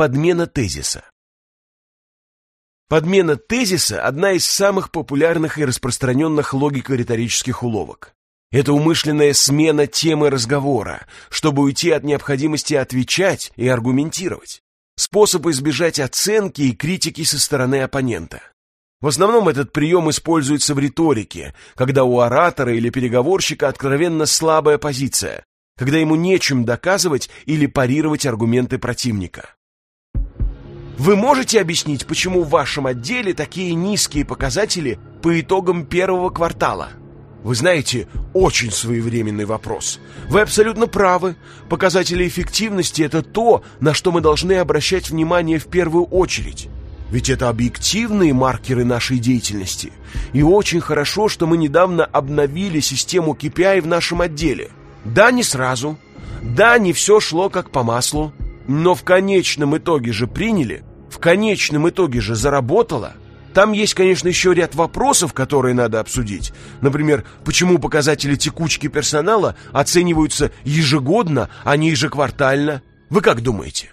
подмена тезиса. Подмена тезиса – одна из самых популярных и распространенных логико-риторических уловок. Это умышленная смена темы разговора, чтобы уйти от необходимости отвечать и аргументировать. Способ избежать оценки и критики со стороны оппонента. В основном этот прием используется в риторике, когда у оратора или переговорщика откровенно слабая позиция, когда ему нечем доказывать или парировать аргументы противника. Вы можете объяснить, почему в вашем отделе такие низкие показатели по итогам первого квартала? Вы знаете, очень своевременный вопрос. Вы абсолютно правы. Показатели эффективности – это то, на что мы должны обращать внимание в первую очередь. Ведь это объективные маркеры нашей деятельности. И очень хорошо, что мы недавно обновили систему KPI в нашем отделе. Да, не сразу. Да, не все шло как по маслу. Но в конечном итоге же приняли, в конечном итоге же заработало. Там есть, конечно, еще ряд вопросов, которые надо обсудить. Например, почему показатели текучки персонала оцениваются ежегодно, а не ежеквартально? Вы как думаете?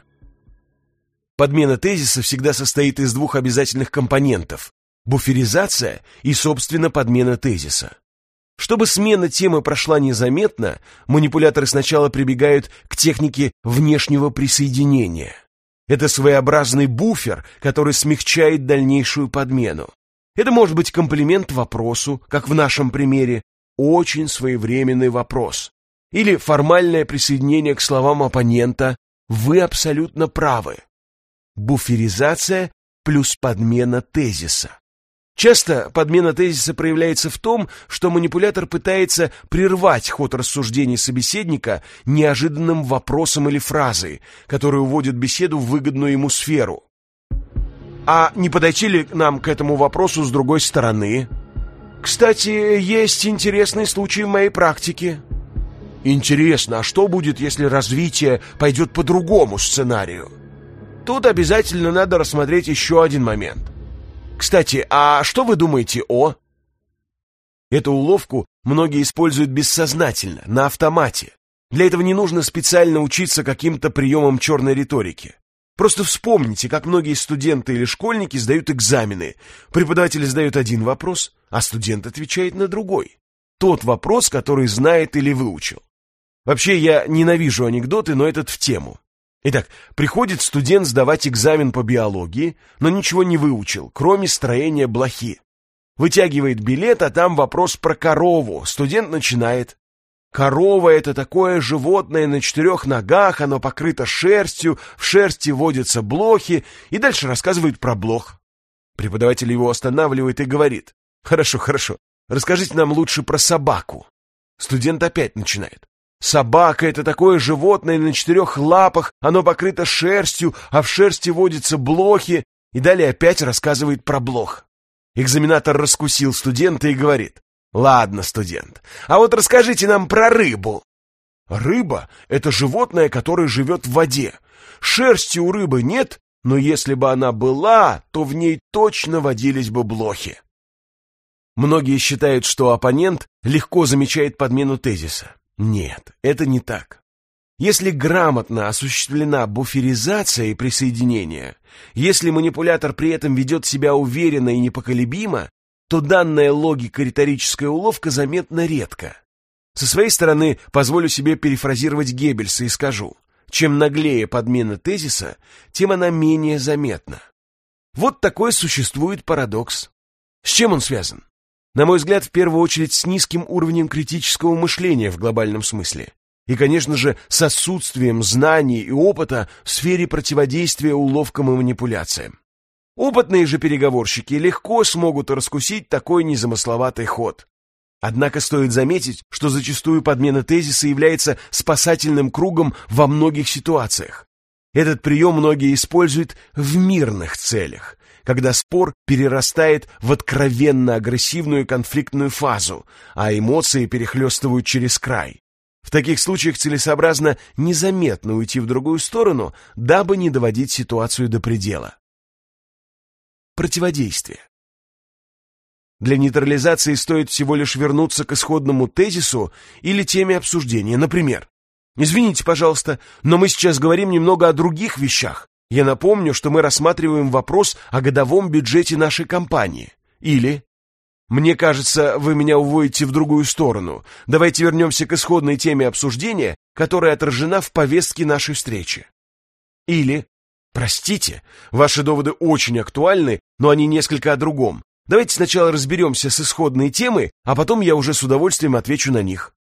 Подмена тезиса всегда состоит из двух обязательных компонентов – буферизация и, собственно, подмена тезиса. Чтобы смена темы прошла незаметно, манипуляторы сначала прибегают к технике внешнего присоединения – это своеобразный буфер, который смягчает дальнейшую подмену. Это может быть комплимент вопросу, как в нашем примере, очень своевременный вопрос. Или формальное присоединение к словам оппонента «Вы абсолютно правы». Буферизация плюс подмена тезиса. Часто подмена тезиса проявляется в том, что манипулятор пытается прервать ход рассуждений собеседника неожиданным вопросом или фразой, который уводит беседу в выгодную ему сферу. А не подойти ли нам к этому вопросу с другой стороны? Кстати, есть интересный случай в моей практике. Интересно, а что будет, если развитие пойдет по другому сценарию? Тут обязательно надо рассмотреть еще один момент – кстати, а что вы думаете о... Эту уловку многие используют бессознательно, на автомате. Для этого не нужно специально учиться каким-то приемам черной риторики. Просто вспомните, как многие студенты или школьники сдают экзамены. Преподаватель задает один вопрос, а студент отвечает на другой. Тот вопрос, который знает или выучил. Вообще, я ненавижу анекдоты, но этот в тему. Итак, приходит студент сдавать экзамен по биологии, но ничего не выучил, кроме строения блохи. Вытягивает билет, а там вопрос про корову. Студент начинает. Корова — это такое животное на четырех ногах, оно покрыто шерстью, в шерсти водятся блохи, и дальше рассказывает про блох. Преподаватель его останавливает и говорит. Хорошо, хорошо, расскажите нам лучше про собаку. Студент опять начинает. Собака — это такое животное на четырех лапах, оно покрыто шерстью, а в шерсти водятся блохи, и далее опять рассказывает про блох. Экзаменатор раскусил студента и говорит, «Ладно, студент, а вот расскажите нам про рыбу». Рыба — это животное, которое живет в воде. Шерсти у рыбы нет, но если бы она была, то в ней точно водились бы блохи. Многие считают, что оппонент легко замечает подмену тезиса. Нет, это не так. Если грамотно осуществлена буферизация и присоединение, если манипулятор при этом ведет себя уверенно и непоколебимо, то данная логико-риторическая уловка заметна редко. Со своей стороны позволю себе перефразировать Геббельса и скажу, чем наглее подмена тезиса, тем она менее заметна. Вот такой существует парадокс. С чем он связан? На мой взгляд, в первую очередь с низким уровнем критического мышления в глобальном смысле. И, конечно же, с отсутствием знаний и опыта в сфере противодействия уловкам и манипуляциям. Опытные же переговорщики легко смогут раскусить такой незамысловатый ход. Однако стоит заметить, что зачастую подмена тезиса является спасательным кругом во многих ситуациях. Этот прием многие используют в мирных целях, когда спор перерастает в откровенно агрессивную конфликтную фазу, а эмоции перехлестывают через край. В таких случаях целесообразно незаметно уйти в другую сторону, дабы не доводить ситуацию до предела. Противодействие. Для нейтрализации стоит всего лишь вернуться к исходному тезису или теме обсуждения. Например, «Извините, пожалуйста, но мы сейчас говорим немного о других вещах. Я напомню, что мы рассматриваем вопрос о годовом бюджете нашей компании. Или мне кажется, вы меня уводите в другую сторону. Давайте вернемся к исходной теме обсуждения, которая отражена в повестке нашей встречи. Или, простите, ваши доводы очень актуальны, но они несколько о другом. Давайте сначала разберемся с исходной темой, а потом я уже с удовольствием отвечу на них.